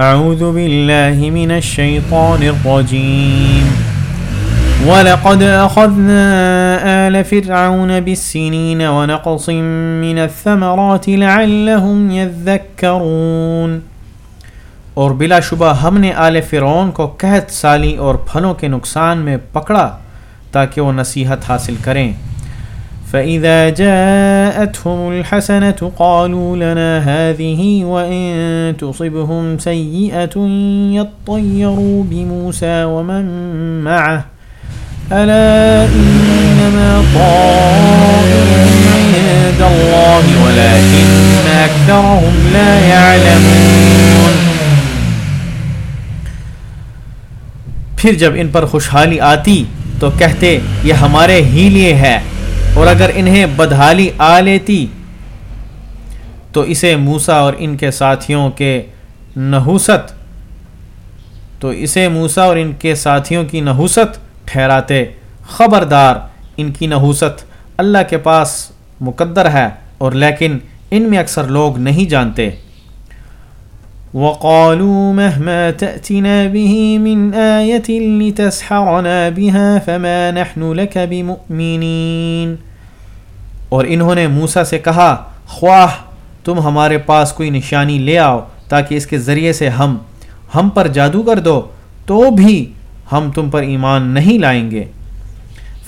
اعوذ باللہ من الشیطان الرجیم ولقد اخذنا آل فرعون بالسنین ونقص من الثمرات لعلهم يذکرون اور بلا شبہ ہم نے آل فرعون کو قحط سالی اور پھلوں کے نقصان میں پکڑا تاکہ وہ نصیحت حاصل کریں۔ فإذا جاءتهم الحسنة قالوا لنا هذه وإن تصبهم سيئة يطيروا بموسى ومن معه ألا إنما طائرهم عند الله ولكن أكثرهم لا يعلمون پھر جب ان پر خوشحالی آتی تو کہتے، یہ ہمارے ہی لیے ہے۔ اور اگر انہیں بدحالی آ لیتی تو اسے موسا اور ان کے ساتھیوں کے نحوست، تو اسے موسا اور ان کے ساتھیوں کی نحوست ٹھہراتے۔ خبردار، ان کی نحوست اللہ کے پاس مقدر ہے اور لیکن ان میں اکثر لوگ نہیں جانتے۔ وقالوا مهما تأتنا به من آية لتسحرنا بها فما نحن لك بمؤمنين۔ اور انہوں نے موسا سے کہا، خواہ تم ہمارے پاس کوئی نشانی لے آؤ تاکہ اس کے ذریعے سے ہم ہم پر جادو کر دو، تو بھی ہم تم پر ایمان نہیں لائیں گے۔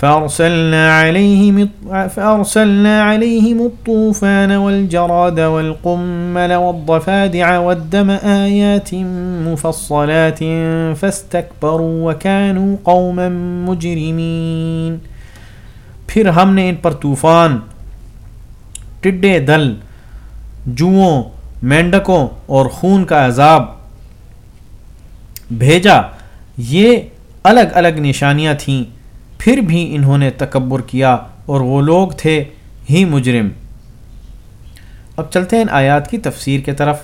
فأرسلنا عليهم فأرسلنا عليهم الطوفان والجراد والقمل والضفادع والدم آيات مفصلات فاستكبروا وكانوا قوما مجرمين. پھر ہم نے ان پر طوفان، ٹڈے دل، جوؤں، مینڈکوں اور خون کا عذاب بھیجا، یہ الگ الگ نشانیاں تھیں۔ پھر بھی انہوں نے تکبر کیا اور وہ لوگ تھے ہی مجرم۔ اب چلتے ہیں ان آیات کی تفسیر کے طرف۔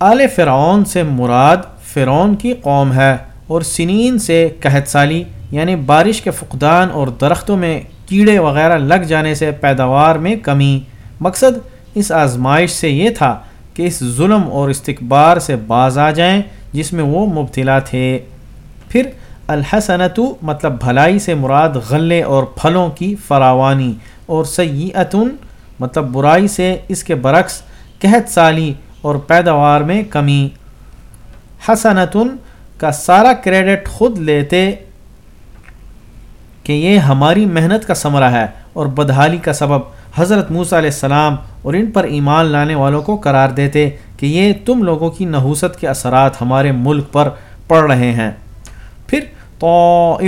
آل فرعون سے مراد فرعون کی قوم ہے اور سنین سے قحط سالی یعنی بارش کے فقدان اور درختوں میں کیڑے وغیرہ لگ جانے سے پیداوار میں کمی۔ مقصد اس آزمائش سے یہ تھا کہ اس ظلم اور استقبار سے باز آ جائیں جس میں وہ مبتلا تھے۔ پھر الحسنتو مطلب بھلائی سے مراد غلے اور پھلوں کی فراوانی اور سیئتن مطلب برائی سے اس کے برعکس قحط سالی اور پیداوار میں کمی۔ حسنتن کا سارا کریڈٹ خود لیتے کہ یہ ہماری محنت کا ثمرہ ہے اور بدحالی کا سبب حضرت موسیٰ علیہ السلام اور ان پر ایمان لانے والوں کو قرار دیتے۔ کہ یہ تم لوگوں کی نحوست کے اثرات ہمارے ملک پر پڑ رہے ہیں۔ پھر تو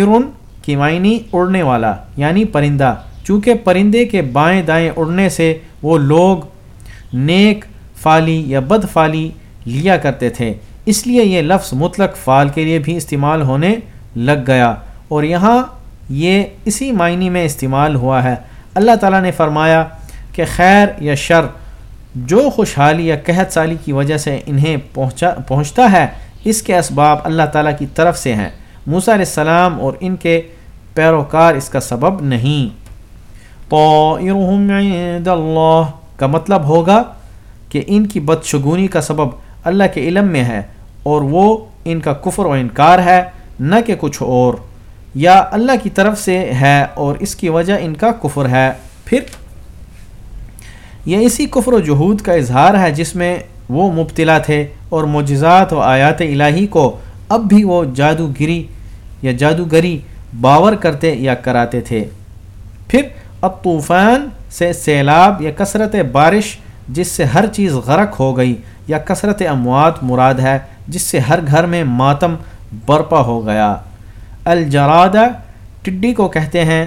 کی معنی اڑنے والا یعنی پرندہ، چونکہ پرندے کے بائیں دائیں اڑنے سے وہ لوگ نیک فالی یا بد فالی لیا کرتے تھے۔ اس لیے یہ لفظ مطلق فال کے لیے بھی استعمال ہونے لگ گیا۔ اور یہاں یہ اسی معنی میں استعمال ہوا ہے۔ اللہ تعالیٰ نے فرمایا کہ خیر یا شر جو خوشحالی یا قحط سالی کی وجہ سے انہیں پہنچا پہنچتا ہے، اس کے اسباب اللہ تعالیٰ کی طرف سے ہیں۔ موسیٰ علیہ السلام اور ان کے پیروکار اس کا سبب نہیں۔ عند اللہ کا مطلب ہوگا کہ ان کی بدشگونی کا سبب اللہ کے علم میں ہے اور وہ ان کا کفر و انکار ہے، نہ کہ کچھ اور۔ یا اللہ کی طرف سے ہے اور اس کی وجہ ان کا کفر ہے، پھر یہ اسی کفر و جہود کا اظہار ہے جس میں وہ مبتلا تھے اور معجزات و آیات الہی کو اب بھی وہ جادوگری یا جادوگری باور کرتے یا کراتے تھے۔ پھر اب طوفان سے سیلاب یا کثرت بارش جس سے ہر چیز غرق ہو گئی یا کثرت اموات مراد ہے جس سے ہر گھر میں ماتم برپا ہو گیا۔ الجرادہ ٹڈی کو کہتے ہیں،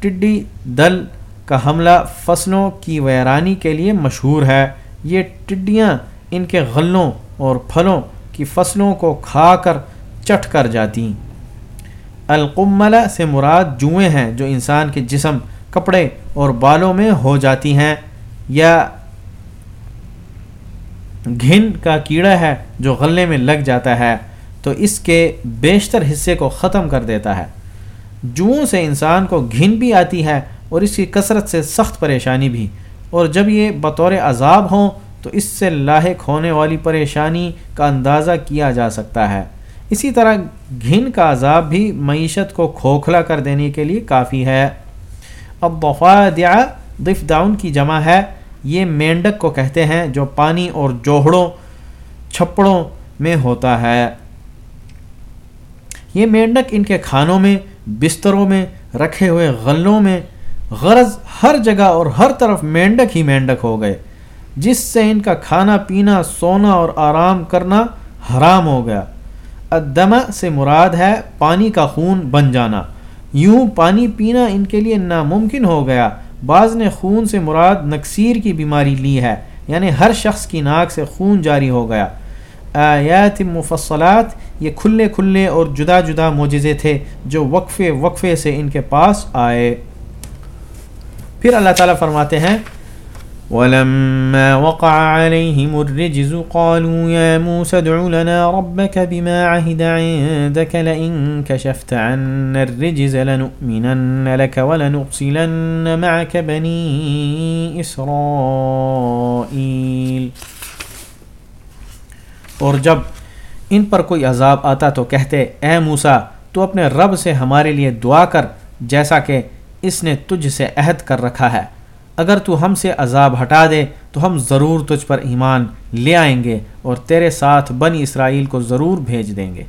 ٹڈی دل کا حملہ فصلوں کی ویرانی کے لیے مشہور ہے۔ یہ ٹڈیاں ان کے غلوں اور پھلوں کی فصلوں کو کھا کر چٹ کر جاتی۔ القملہ سے مراد جوئیں ہیں جو انسان کے جسم، کپڑے اور بالوں میں ہو جاتی ہیں۔ یا گھن کا کیڑا ہے جو غلے میں لگ جاتا ہے، تو اس کے بیشتر حصے کو ختم کر دیتا ہے۔ جوؤں سے انسان کو گھن بھی آتی ہے اور اس کی کثرت سے سخت پریشانی بھی۔ اور جب یہ بطور عذاب ہوں، تو اس سے لاحق ہونے والی پریشانی کا اندازہ کیا جا سکتا ہے۔ اسی طرح گھن کا عذاب بھی معیشت کو کھوکھلا کر دینے کے لیے کافی ہے۔ اب بخوادیا دف داؤن کی جمع ہے۔ یہ مینڈک کو کہتے ہیں جو پانی اور جوہڑوں، چھپڑوں میں ہوتا ہے۔ یہ مینڈک ان کے کھانوں میں، بستروں میں، رکھے ہوئے غلوں میں غرض ہر جگہ اور ہر طرف مینڈک ہی مینڈک ہو گئے، جس سے ان کا کھانا پینا، سونا اور آرام کرنا حرام ہو گیا۔ ادمہ سے مراد ہے پانی کا خون بن جانا۔ یوں پانی پینا ان کے لیے ناممکن ہو گیا۔ بعض نے خون سے مراد نکسیر کی بیماری لی ہے یعنی ہر شخص کی ناک سے خون جاری ہو گیا۔ آیات مفصلات یہ کھلے کھلے اور جدا جدا معجزے تھے جو وقفے وقفے سے ان کے پاس آئے۔ پھر اللہ تعالیٰ فرماتے ہیں، ولما وقع عليهم الرجز قالوا يا موسى ادع لنا ربك بما عهد عندك لئن كشفت عنا الرجز لنؤمنن لك ولنرسلن معك بني إسرائيل۔ اور جب ان پر کوئی عذاب آتا تو کہتے، اے موسا تو اپنے رب سے ہمارے لیے دعا کر، جیسا کہ اس نے تجھ سے عہد کر رکھا ہے۔ اگر تو ہم سے عذاب ہٹا دے، تو ہم ضرور تجھ پر ایمان لے آئیں گے اور تیرے ساتھ بنی اسرائیل کو ضرور بھیج دیں گے۔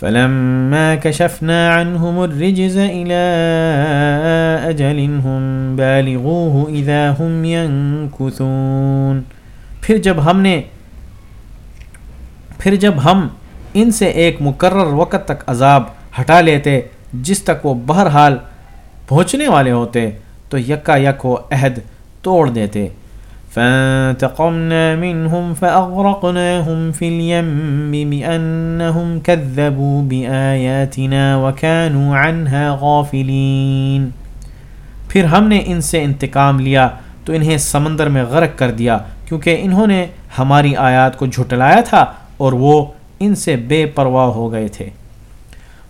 فلما كشفنا عنهم الرجز إلى أجل هم بالغوه إذا هم ينكثون۔ پھر جب ہم نے، پھر جب ہم ان سے ایک مقرر وقت تک عذاب ہٹا لیتے جس تک وہ بہرحال پہنچنے والے ہوتے، تو یکا یک وہ عہد توڑ دیتے۔ فانتقمنا منهم فأغرقناهم في اليم بأنهم كذبوا بآياتنا وكانوا عنها غافلين۔ پھر ہم نے ان سے انتقام لیا، تو انہیں سمندر میں غرق کر دیا، کیونکہ انہوں نے ہماری آیات کو جھٹلایا تھا اور وہ ان سے بے پرواہ ہو گئے تھے۔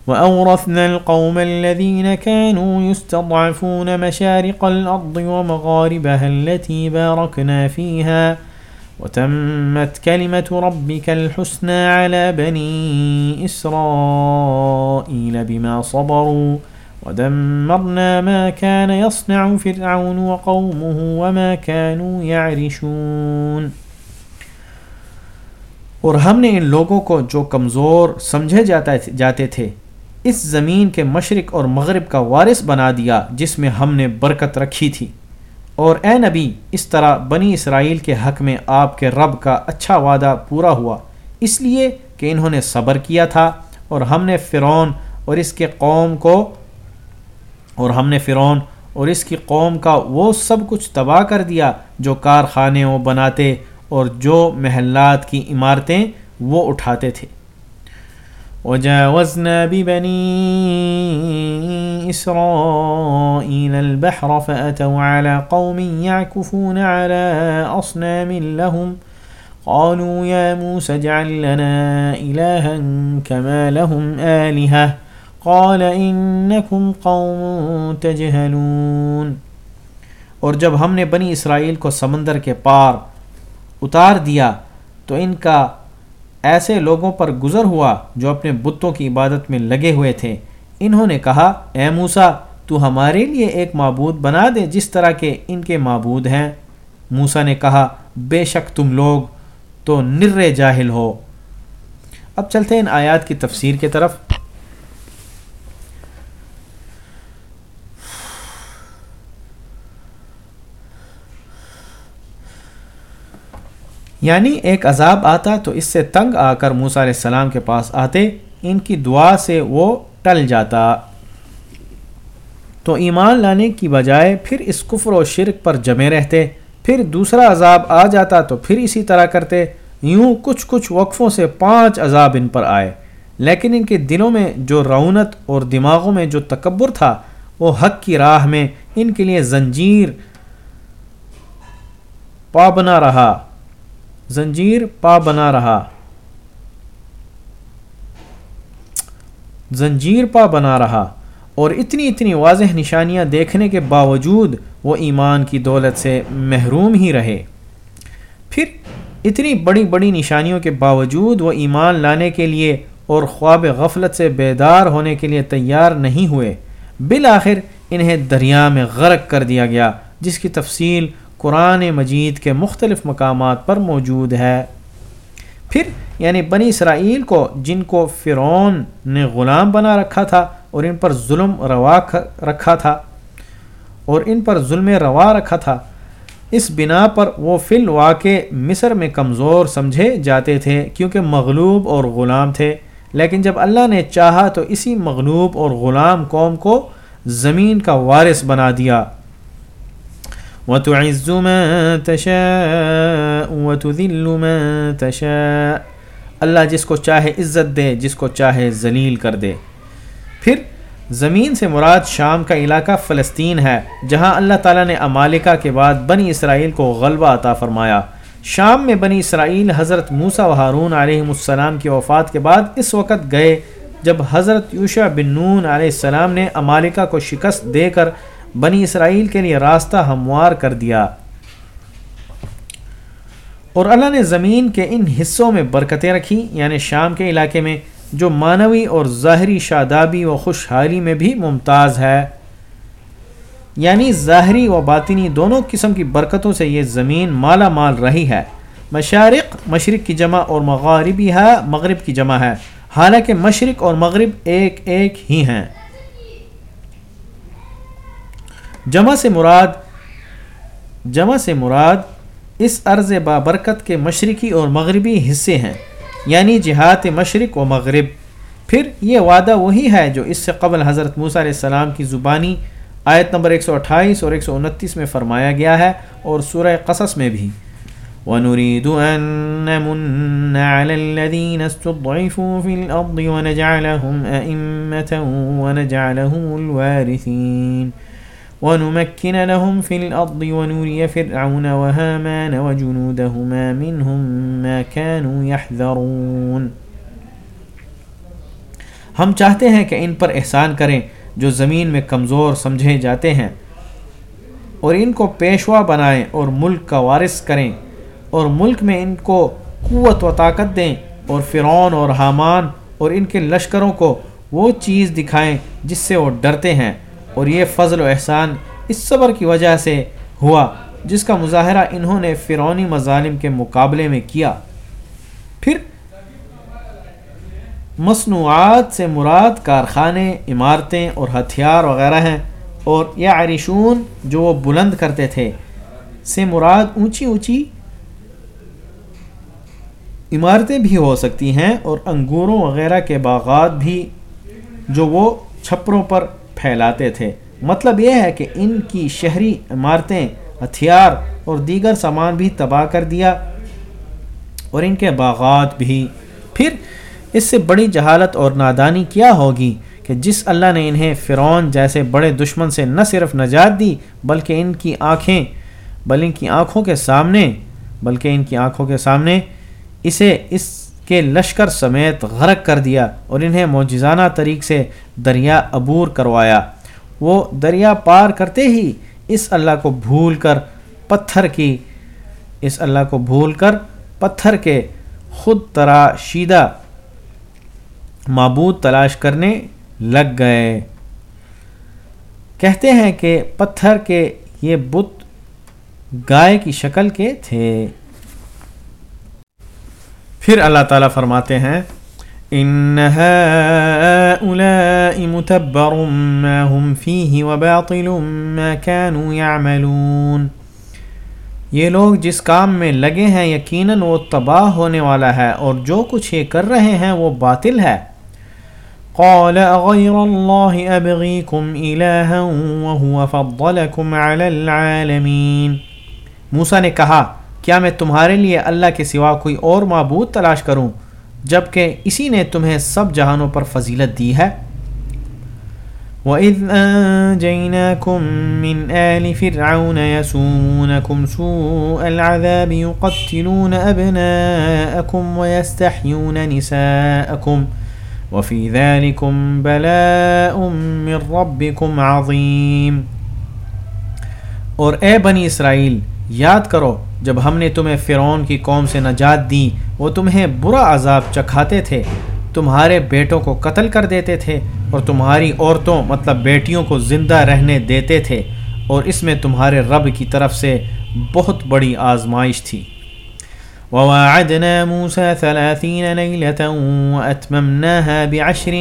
وأورثنا القوم الذين كانوا يستضعفون مشارق الأرض ومغاربها التي باركنا فيها، وتمت كلمة ربك الحسنى على بني إسرائيل بما صبروا، ودمرنا ما كان يصنع فرعون وقومه وما كانوا يعرشون۔ اور ہم نے ان لوگوں کو جو کمزور سمجھے جاتے تھے اس زمین کے مشرق اور مغرب کا وارث بنا دیا جس میں ہم نے برکت رکھی تھی۔ اور اے نبی، اس طرح بنی اسرائیل کے حق میں آپ کے رب کا اچھا وعدہ پورا ہوا۔ اس لیے کہ انہوں نے صبر کیا تھا اور ہم نے فرعون اور اس کے قوم کو، اور ہم نے فرعون اور اس کی قوم کا وہ سب کچھ تباہ کر دیا جو کارخانے وہ بناتے اور جو محلات کی عمارتیں وہ اٹھاتے تھے۔ وجاوزنا ببني إسرائيل البحر فأتوا على قوم يعكفون على أصنام لهم قالوا يا موسى اجعل لنا إلها كما لهم آلهة قال إنكم قوم تجهلون اور جب ہم نے بنی اسرائیل کو سمندر کے پار اتار دیا تو ان کا ایسے لوگوں پر گزر ہوا جو اپنے بتوں کی عبادت میں لگے ہوئے تھے۔ انہوں نے کہا، اے موسا تو ہمارے لیے ایک معبود بنا دے جس طرح کے ان کے معبود ہیں۔ موسا نے کہا، بے شک تم لوگ تو نر جاہل ہو۔ اب چلتے ہیں ان آیات کی تفسیر کی طرف۔ یعنی ایک عذاب آتا تو اس سے تنگ آ کر موسیٰ علیہ السلام کے پاس آتے، ان کی دعا سے وہ ٹل جاتا۔ تو ایمان لانے کی بجائے پھر اس کفر و شرک پر جمے رہتے، پھر دوسرا عذاب آ جاتا تو پھر اسی طرح کرتے۔ یوں کچھ کچھ وقفوں سے پانچ عذاب ان پر آئے۔ لیکن ان کے دلوں میں جو رونت اور دماغوں میں جو تکبر تھا، وہ حق کی راہ میں ان کے لیے زنجیر پابنا رہا۔ زنجیر پا بنا رہا۔ زنجیر پا بنا رہا۔ اور اتنی اتنی واضح نشانیاں دیکھنے کے باوجود وہ ایمان کی دولت سے محروم ہی رہے۔ پھر اتنی بڑی بڑی نشانیوں کے باوجود وہ ایمان لانے کے لیے اور خواب غفلت سے بیدار ہونے کے لیے تیار نہیں ہوئے۔ بالآخر انہیں دریا میں غرق کر دیا گیا، جس کی تفصیل قرآن مجید کے مختلف مقامات پر موجود ہے۔ پھر یعنی بنی اسرائیل کو، جن کو فرعون نے غلام بنا رکھا تھا اور ان پر ظلم روا رکھا تھا اور ان پر ظلم روا رکھا تھا، اس بنا پر وہ فی الواقع مصر میں کمزور سمجھے جاتے تھے کیونکہ مغلوب اور غلام تھے۔ لیکن جب اللہ نے چاہا تو اسی مغلوب اور غلام قوم کو زمین کا وارث بنا دیا۔ وَتُعِزُّ مَن تَشَاءُ وَتُذِلُّ مَن تَشَاءُ۔ اللہ جس کو چاہے عزت دے، جس کو چاہے ذلیل کر دے۔ پھر زمین سے مراد شام کا علاقہ فلسطین ہے، جہاں اللہ تعالیٰ نے امالکہ کے بعد بنی اسرائیل کو غلبہ عطا فرمایا۔ شام میں بنی اسرائیل حضرت موسا و ہارون علیہ السلام کی وفات کے بعد اس وقت گئے، جب حضرت یوشا بن نون علیہ السلام نے امالکہ کو شکست دے کر بنی اسرائیل کے لیے راستہ ہموار کر دیا۔ اور اللہ نے زمین کے ان حصوں میں برکتیں رکھی یعنی شام کے علاقے میں، جو معنوی اور ظاہری شادابی و خوشحالی میں بھی ممتاز ہے۔ یعنی ظاہری و باطنی دونوں قسم کی برکتوں سے یہ زمین مالا مال رہی ہے۔ مشارق، مشرق کی جمع، اور مغربی ہے مغرب کی جمع ہے۔ حالانکہ مشرق اور مغرب ایک ایک ہی ہیں۔ جمع سے مراد جمع سے مراد اس عرض بابرکت کے مشرقی اور مغربی حصے ہیں یعنی جہات مشرق و مغرب۔ پھر یہ وعدہ وہی ہے جو اس سے قبل حضرت موسیٰ علیہ السلام کی زبانی آیت نمبر 128 اور 129 میں فرمایا گیا ہے اور سورہ قصص میں بھی۔ وَنُرِيدُ أَن نَّمُنَّ عَلَى الَّذِينَ اسْتُضْعِفُوا فِي الْأَرْضِ وَنَجْعَلَهُمْ أَئِمَّةً وَنَجْعَلَهُمُ الْوَارِثِينَ۔ ونمكن لهم في الأرض ونري فرعون وهامان وجنودهما منهم ما كانوا يحذرون۔ ہم چاہتے ہیں کہ ان پر احسان کریں جو زمین میں کمزور سمجھے جاتے ہیں اور ان کو پیشوا بنائیں اور ملک کا وارث کریں اور ملک میں ان کو قوت و طاقت دیں اور فرعون اور حامان اور ان کے لشکروں کو وہ چیز دکھائیں جس سے وہ ڈرتے ہیں۔ اور یہ فضل و احسان اس صبر کی وجہ سے ہوا جس کا مظاہرہ انہوں نے فرونی مظالم کے مقابلے میں کیا۔ پھر مصنوعات سے مراد کارخانے، عمارتیں اور ہتھیار وغیرہ ہیں اور یہ عریشون جو وہ بلند کرتے تھے سے مراد اونچی اونچی عمارتیں بھی ہو سکتی ہیں اور انگوروں وغیرہ کے باغات بھی جو وہ چھپروں پر پھیلاتے تھے۔ مطلب یہ ہے کہ ان کی شہری عمارتیں، ہتھیار اور دیگر سامان بھی تباہ کر دیا اور ان کے باغات بھی۔ پھر اس سے بڑی جہالت اور نادانی کیا ہوگی کہ جس اللہ نے انہیں فرعون جیسے بڑے دشمن سے نہ صرف نجات دی، بلکہ ان کی آنکھیں، بل ان کی آنکھوں کے سامنے، بلکہ ان کی آنکھوں کے سامنے اسے اس کے لشکر سمیت غرق کر دیا اور انہیں موجزانہ طریق سے دریا عبور کروایا۔ وہ دریا پار کرتے ہی اس اللہ کو بھول کر پتھر کی اس اللہ کو بھول کر پتھر کے خود تراشیدہ معبود تلاش کرنے لگ گئے۔ کہتے ہیں کہ پتھر کے یہ بت گائے کی شکل کے تھے۔ پھر اللہ تعالیٰ فرماتے ہیں ان هؤلاء متبر ما هم فيه وباطل ما كانوا يعملون۔ یہ لوگ جس کام میں لگے ہیں، یقیناً وہ تباہ ہونے والا ہے اور جو کچھ یہ کر رہے ہیں، وہ باطل ہے۔ قال غیر اللہ ابغیکم الہا وهو فضلکم علی العالمین موسیٰ نے کہا کیا میں تمہارے لیے اللہ کے سوا کوئی اور معبود تلاش کروں جبکہ اسی نے تمہیں سب جہانوں پر فضیلت دی ہے؟ وَإِذْ أَنْجَيْنَاكُمْ مِنْ آلِ فِرْعَوْنَ يَسُومُونَكُمْ سُوءَ الْعَذَابِ يُقَتِّلُونَ أَبْنَاءَكُمْ وَيَسْتَحْيُونَ نِسَاءَكُمْ اور اے بنی اسرائیل یاد کرو، جب ہم نے تمہیں فرعون کی قوم سے نجات دی، وہ تمہیں برا عذاب چکھاتے تھے۔ تمہارے بیٹوں کو قتل کر دیتے تھے اور تمہاری عورتوں مطلب بیٹیوں کو زندہ رہنے دیتے تھے۔ اور اس میں تمہارے رب کی طرف سے بہت بڑی آزمائش تھی۔ وواعدنا موسى ثلاثين ليلة وأتممناها بعشر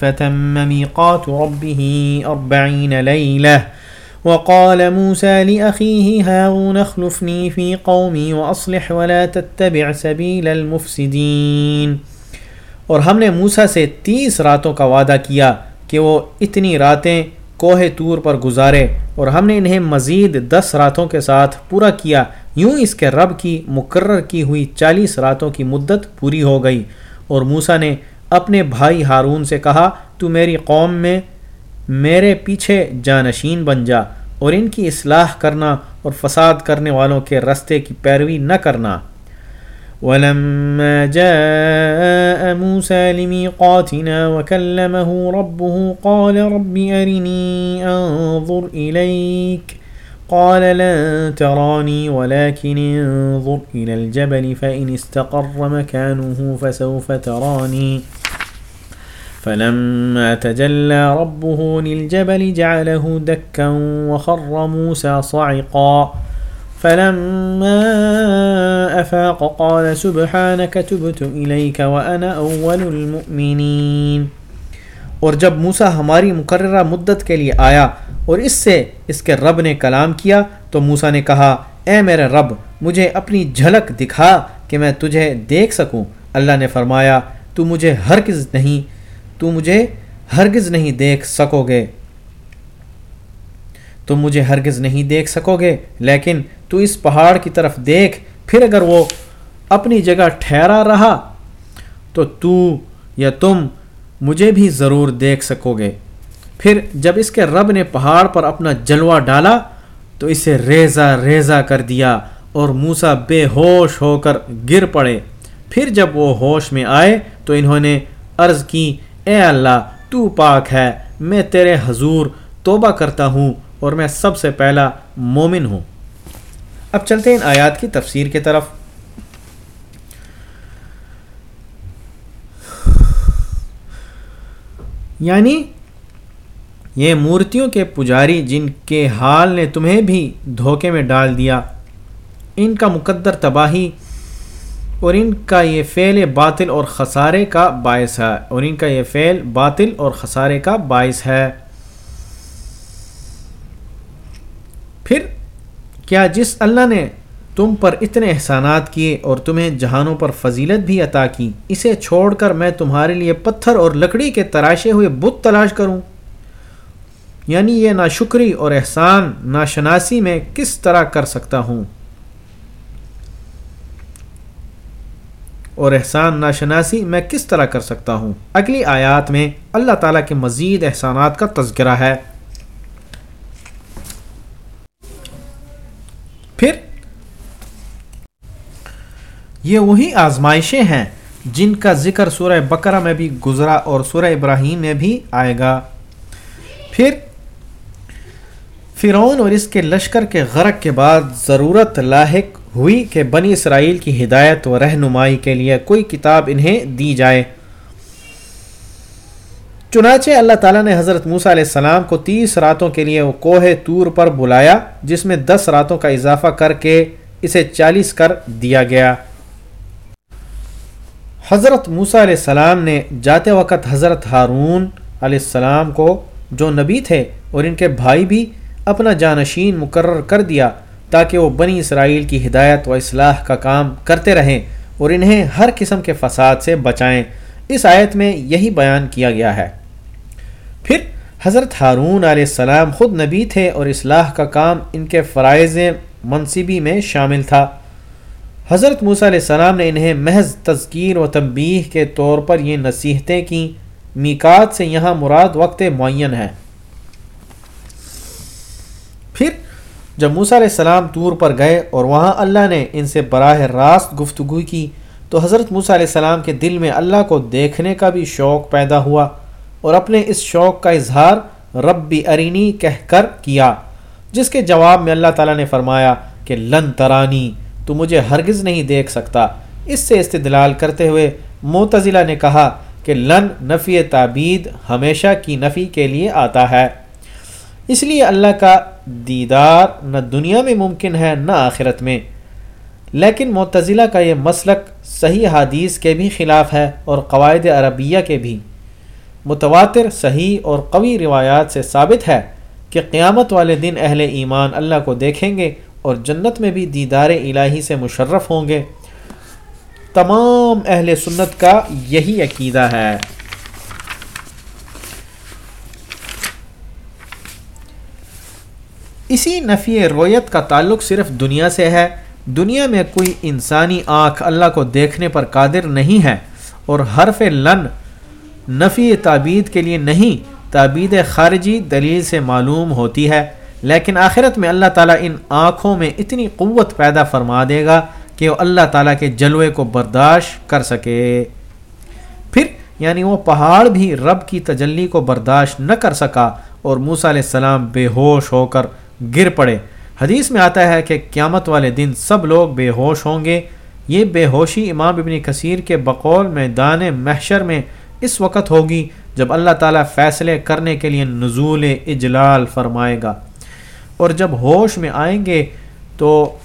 فتم ميقات ربه أربعين ليلة وقال موسى لأخيه هارون اخلفني في قومي وأصلح ولا تتبع سبيل المفسدين۔ اور ہم نے موسا سے تیس راتوں کا وعدہ کیا کہ وہ اتنی راتیں کوہ طور پر گزارے اور ہم نے انہیں مزید دس راتوں کے ساتھ پورا کیا۔ یوں اس کے رب کی مقرر کی ہوئی چالیس راتوں کی مدت پوری ہو گئی۔ اور موسا نے اپنے بھائی ہارون سے کہا، تو میری قوم میں میرے پیچھے جانشین بن جا اور ان کی اصلاح کرنا اور فساد کرنے والوں کے رستے کی پیروی نہ کرنا۔ ولما جاء موسى لميقاتنا وكلمه ربه قال رب أرني أنظر إليك۔ قال لن تراني ولكن انظر إلى الجبل فإن استقر مكانه فسوف تراني۔ فلما تجلى ربه للجبل جعله دكا وخر موسى صعقا. فلما افاق قال سبحانك تبت اليك وانا اول المؤمنين. اور جب موسا ہماری مقررہ مدت کے لیے آیا اور اس سے اس کے رب نے کلام کیا تو موسا نے کہا، اے میرے رب، مجھے اپنی جھلک دکھا کہ میں تجھے دیکھ سکوں. اللہ نے فرمایا، تو مجھے ہرگز نہیں تو مجھے ہرگز نہیں دیکھ سکو گے۔ تم مجھے ہرگز نہیں دیکھ سکو گے، لیکن تو اس پہاڑ کی طرف دیکھ، پھر اگر وہ اپنی جگہ ٹھہرا رہا، تو تو یا تم مجھے بھی ضرور دیکھ سکو گے۔ پھر جب اس کے رب نے پہاڑ پر اپنا جلوہ ڈالا، تو اسے ریزہ ریزہ کر دیا اور موسا بے ہوش ہو کر گر پڑے۔ پھر جب وہ ہوش میں آئے، تو انہوں نے عرض کی اے اللہ، تو پاک ہے، میں تیرے حضور توبہ کرتا ہوں اور میں سب سے پہلا مومن ہوں۔ اب چلتے ہیں ان آیات کی تفسیر کی طرف۔ یعنی یہ مورتیوں کے پجاری جن کے حال نے تمہیں بھی دھوکے میں ڈال دیا، ان کا مقدر تباہی اور ان کا یہ فعل باطل اور خسارے کا باعث ہے۔ اور ان کا یہ فعل باطل اور خسارے کا باعث ہے۔ پھر کیا جس اللہ نے تم پر اتنے احسانات کیے اور تمہیں جہانوں پر فضیلت بھی عطا کی، اسے چھوڑ کر میں تمہارے لیے پتھر اور لکڑی کے تراشے ہوئے بت تلاش کروں؟ یعنی یہ ناشکری اور احسان، ناشناسی میں کس طرح کر سکتا ہوں؟ اور احسان ناشناسی میں کس طرح کر سکتا ہوں؟ اگلی آیات میں اللہ تعالیٰ کے مزید احسانات کا تذکرہ ہے۔ پھر، یہ وہی آزمائشیں ہیں جن کا ذکر سورہ بقرہ میں بھی گزرا اور سورہ ابراہیم میں بھی آئے گا۔ پھر، فرعون اور اس کے لشکر کے غرق کے بعد ضرورت لاحق ہوئی کہ بنی اسرائیل کی ہدایت و رہنمائی کے لیے کوئی کتاب انہیں دی جائے۔ چنانچہ اللہ تعالیٰ نے حضرت موسیٰ علیہ السلام کو تیس راتوں کے لیے وہ کوہ طور پر بلایا، جس میں دس راتوں کا اضافہ کر کے اسے چالیس کر دیا گیا۔ حضرت موسیٰ علیہ السلام نے جاتے وقت حضرت ہارون علیہ السلام کو جو نبی تھے اور ان کے بھائی بھی اپنا جانشین مقرر کر دیا تاکہ وہ بنی اسرائیل کی ہدایت و اصلاح کا کام کرتے رہیں اور انہیں ہر قسم کے فساد سے بچائیں۔ اس آیت میں یہی بیان کیا گیا ہے۔ پھر حضرت ہارون علیہ السلام خود نبی تھے اور اصلاح کا کام ان کے فرائض منصبی میں شامل تھا۔ حضرت موسیٰ علیہ السلام نے انہیں محض تذکیر و تنبیہ کے طور پر یہ نصیحتیں کیں۔ میکات سے یہاں مراد وقت معین ہے پھر جب موسیٰ علیہ السلام طور پر گئے اور وہاں اللہ نے ان سے براہ راست گفتگو کی، تو حضرت موسیٰ علیہ السلام کے دل میں اللہ کو دیکھنے کا بھی شوق پیدا ہوا اور اپنے اس شوق کا اظہار ربی ارینی کہہ کر کیا، جس کے جواب میں اللہ تعالیٰ نے فرمایا کہ لن ترانی، تو مجھے ہرگز نہیں دیکھ سکتا۔ اس سے استدلال کرتے ہوئے معتزلہ نے کہا کہ لن نفی تعبید ہمیشہ کی نفی کے لیے آتا ہے۔ اس لیے اللہ کا دیدار نہ دنیا میں ممکن ہے نہ آخرت میں۔ لیکن معتزلہ کا یہ مسلک صحیح حادیث کے بھی خلاف ہے اور قواعد عربیہ کے بھی۔ متواتر، صحیح اور قوی روایات سے ثابت ہے کہ قیامت والے دن اہل ایمان اللہ کو دیکھیں گے اور جنت میں بھی دیدار الہی سے مشرف ہوں گے۔ تمام اہل سنت کا یہی عقیدہ ہے۔ اسی نفی رویت کا تعلق صرف دنیا سے ہے۔ دنیا میں کوئی انسانی آنکھ اللہ کو دیکھنے پر قادر نہیں ہے اور حرف لن نفی تعبید کے لیے نہیں، تعبید خارجی دلیل سے معلوم ہوتی ہے۔ لیکن آخرت میں اللہ تعالیٰ ان آنکھوں میں اتنی قوت پیدا فرما دے گا کہ وہ اللہ تعالیٰ کے جلوے کو برداشت کر سکے۔ پھر یعنی وہ پہاڑ بھی رب کی تجلی کو برداشت نہ کر سکا اور موسیٰ علیہ السلام بے ہوش ہو کر گر پڑے۔ حدیث میں آتا ہے کہ قیامت والے دن سب لوگ بے ہوش ہوں گے۔ یہ بے ہوشی امام ابن کثیر کے بقول میں، دان محشر میں اس وقت ہوگی جب اللہ تعالیٰ فیصلے کرنے کے لیے نزول اجلال فرمائے گا۔ اور جب ہوش میں آئیں گے تو،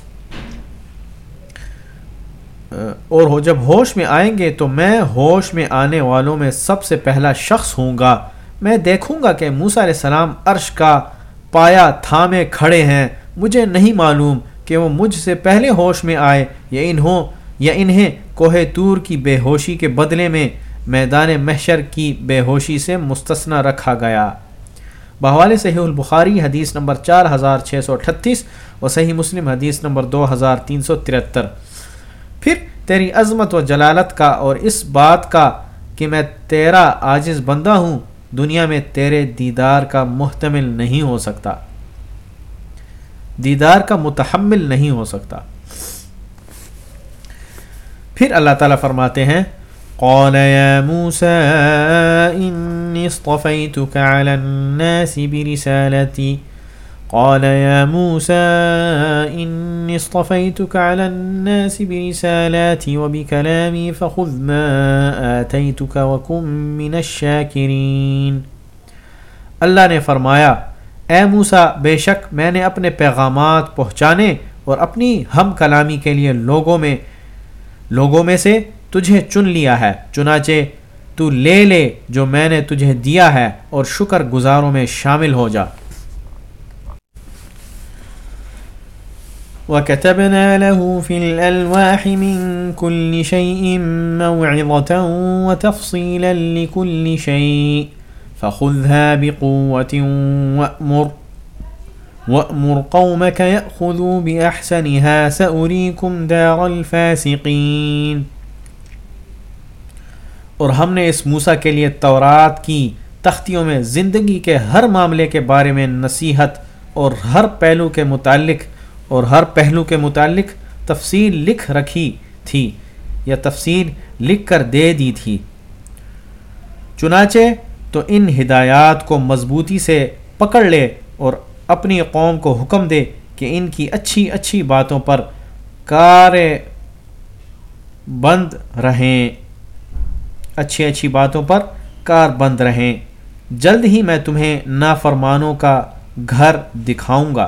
اور جب ہوش میں آئیں گے تو میں ہوش میں آنے والوں میں سب سے پہلا شخص ہوں گا۔ میں دیکھوں گا کہ موسیٰ علیہ السلام عرش کا پایا تھامے کھڑے ہیں، مجھے نہیں معلوم کہ وہ مجھ سے پہلے ہوش میں آئے یا انہوں، یا انہیں کوہ تور کی بے ہوشی کے بدلے میں میدان محشر کی بے ہوشی سے مستثنا رکھا گیا۔ بحوال صحیح البخاری حدیث نمبر چار ہزار چھ سو اٹھتیس اور صحیح مسلم حدیث نمبر دو ہزار تین سو ترہتر۔ پھر تیری عظمت و جلالت کا اور اس بات کا کہ میں تیرا عاجز بندہ ہوں دنیا میں تیرے دیدار کا محتمل نہیں ہو سکتا۔ دیدار کا متحمل نہیں ہو سکتا۔ پھر اللہ تعالیٰ فرماتے ہیں، قال يا موسى إني اصطفيتك على الناس برسالتي قال يا موسى إني اصطفيتك على الناس برسالاتي وبكلامي فخذ ما آتيتك وكن من الشاكرين۔ اللہ نے فرمایا، اے موسا بے شک میں نے اپنے پیغامات پہنچانے اور اپنی ہم کلامی کے لیے لوگوں میں لوگوں میں سے تجھے چن لیا ہے، چنانچہ تو لے لے جو میں نے تجھے دیا ہے اور شکر گزاروں میں شامل ہو جا۔ وكتبنا له في الألواح من كل شيء موعظة وتفصيلا لكل شيء فخذها بقوة وأمر وأمر قومك يأخذوا بأحسنها سأريكم دار الفاسقين۔ اور ہم نے اس موسا کے لیے تورات کی تختیوں میں زندگی کے ہر معاملے کے بارے میں نصیحت اور ہر پہلو کے متعلق اور ہر پہلو کے متعلق تفصیل لکھ رکھی تھی یا تفصیل لکھ کر دے دی تھی۔ چنانچہ تو ان ہدایات کو مضبوطی سے پکڑ لے اور اپنی قوم کو حکم دے کہ ان کی اچھی اچھی باتوں پر کار بند رہیں۔ اچھی اچھی باتوں پر کار بند رہیں۔ جلد ہی میں تمہیں نافرمانوں کا گھر دکھاؤں گا۔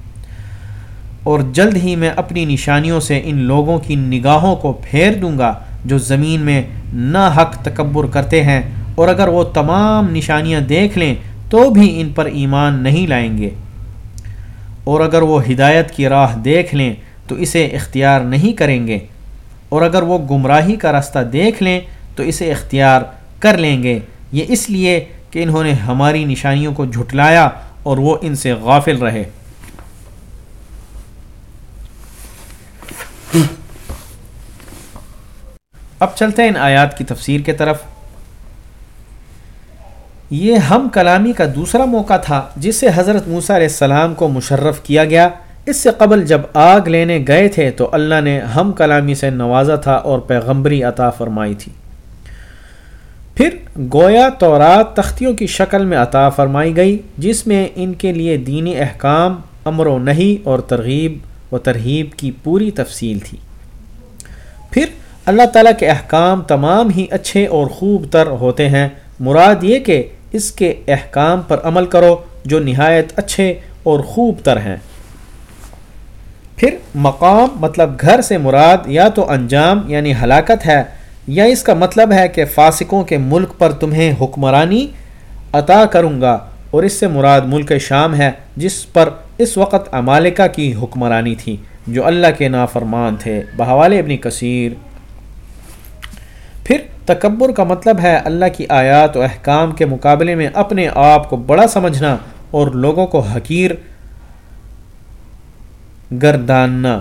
اور جلد ہی میں اپنی نشانیوں سے ان لوگوں کی نگاہوں کو پھیر دوں گا جو زمین میں نا حق تکبر کرتے ہیں اور اگر وہ تمام نشانیاں دیکھ لیں تو بھی ان پر ایمان نہیں لائیں گے۔ اور اگر وہ ہدایت کی راہ دیکھ لیں تو اسے اختیار نہیں کریں گے۔ اور اگر وہ گمراہی کا راستہ دیکھ لیں تو اسے اختیار کر لیں گے۔ یہ اس لیے کہ انہوں نے ہماری نشانیوں کو جھٹلایا اور وہ ان سے غافل رہے۔ اب چلتے ہیں ان آیات کی تفسیر کے طرف۔ یہ ہم کلامی کا دوسرا موقع تھا جس سے حضرت موسیٰ علیہ السلام کو مشرف کیا گیا۔ اس سے قبل جب آگ لینے گئے تھے تو اللہ نے ہم کلامی سے نوازا تھا اور پیغمبری عطا فرمائی تھی۔ پھر گویا تورات تختیوں کی شکل میں عطا فرمائی گئی، جس میں ان کے لیے دینی احکام، امر و نہیں اور ترغیب و ترہیب کی پوری تفصیل تھی۔ پھر اللہ تعالیٰ کے احکام تمام ہی اچھے اور خوب تر ہوتے ہیں۔ مراد یہ کہ اس کے احکام پر عمل کرو جو نہایت اچھے اور خوب تر ہیں۔ پھر مقام مطلب گھر سے مراد یا تو انجام یعنی ہلاکت ہے یا اس کا مطلب ہے کہ فاسقوں کے ملک پر تمہیں حکمرانی عطا کروں گا اور اس سے مراد ملک شام ہے جس پر اس وقت امالکہ کی حکمرانی تھی جو اللہ کے نافرمان تھے۔ بحوال ابن کثیر پھر تکبر کا مطلب ہے اللہ کی آیات و احکام کے مقابلے میں اپنے آپ کو بڑا سمجھنا اور لوگوں کو حقیر گرداننا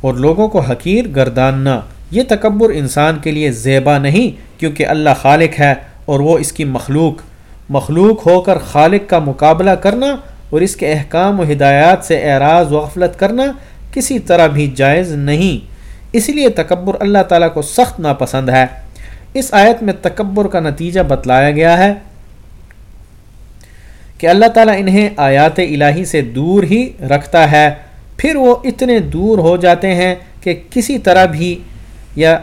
اور لوگوں کو حقیر گرداننا۔ یہ تکبر انسان کے لیے زیبا نہیں کیونکہ اللہ خالق ہے اور وہ اس کی مخلوق۔ مخلوق ہو کر خالق کا مقابلہ کرنا اور اس کے احکام و ہدایات سے اعراض و غفلت کرنا کسی طرح بھی جائز نہیں۔ اس لیے تکبر اللہ تعالیٰ کو سخت ناپسند ہے۔ اس آیت میں تکبر کا نتیجہ بتلایا گیا ہے کہ اللہ تعالیٰ انہیں آیات الہی سے دور ہی رکھتا ہے۔ پھر وہ اتنے دور ہو جاتے ہیں کہ کسی طرح بھی یا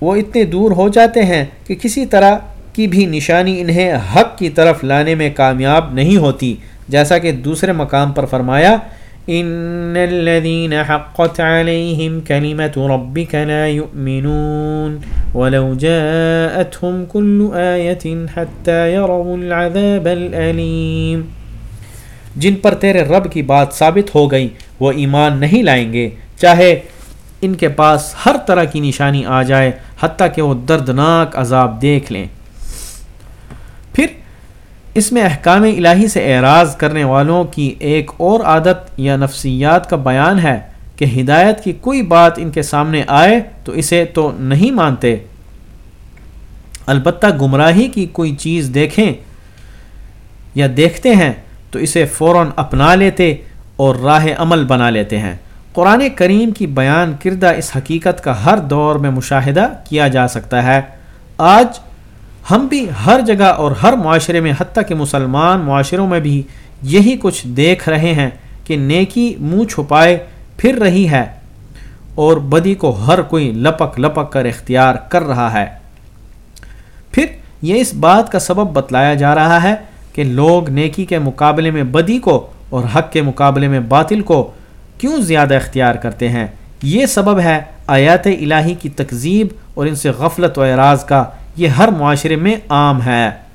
وہ اتنے دور ہو جاتے ہیں کہ کسی طرح کی بھی نشانی انہیں حق کی طرف لانے میں کامیاب نہیں ہوتی۔ جیسا کہ دوسرے مقام پر فرمایا ان الذين حقت عليهم كلمة ربك لا يؤمنون ولو جاءتهم كل آية حتى يروا العذاب الأليم۔ جن پر تیرے رب کی بات ثابت ہو گئی، وہ ایمان نہیں لائیں گے۔ چاہے ان کے پاس ہر طرح کی نشانی آ جائے، حتیٰ کہ وہ دردناک عذاب دیکھ لیں۔ اس میں احکام الہی سے اعراض کرنے والوں کی ایک اور عادت یا نفسیات کا بیان ہے کہ ہدایت کی کوئی بات ان کے سامنے آئے تو اسے تو نہیں مانتے۔ البتہ گمراہی کی کوئی چیز دیکھیں یا دیکھتے ہیں تو اسے فوراً اپنا لیتے اور راہ عمل بنا لیتے ہیں۔ قرآن کریم کی بیان کردہ اس حقیقت کا ہر دور میں مشاہدہ کیا جا سکتا ہے۔ آج ہم بھی ہر جگہ اور ہر معاشرے میں حتیٰ کہ مسلمان معاشروں میں بھی یہی کچھ دیکھ رہے ہیں کہ نیکی منہ چھپائے پھر رہی ہے اور بدی کو ہر کوئی لپک لپک کر اختیار کر رہا ہے۔ پھر یہ اس بات کا سبب بتلایا جا رہا ہے کہ لوگ نیکی کے مقابلے میں بدی کو اور حق کے مقابلے میں باطل کو کیوں زیادہ اختیار کرتے ہیں؟ یہ سبب ہے آیات الہی کی تکذیب اور ان سے غفلت و اعراض کا یہ ہر معاشرے میں عام ہے۔